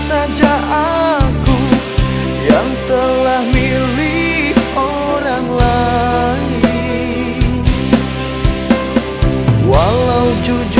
saja aku yang telah milik orang lain. Walau jujur